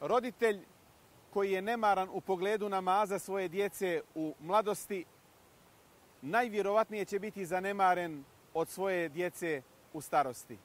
Roditelj koji je nemaran u pogledu namaza svoje djece u mladosti, najvjerovatnije će biti zanemaren od svoje djece u starosti.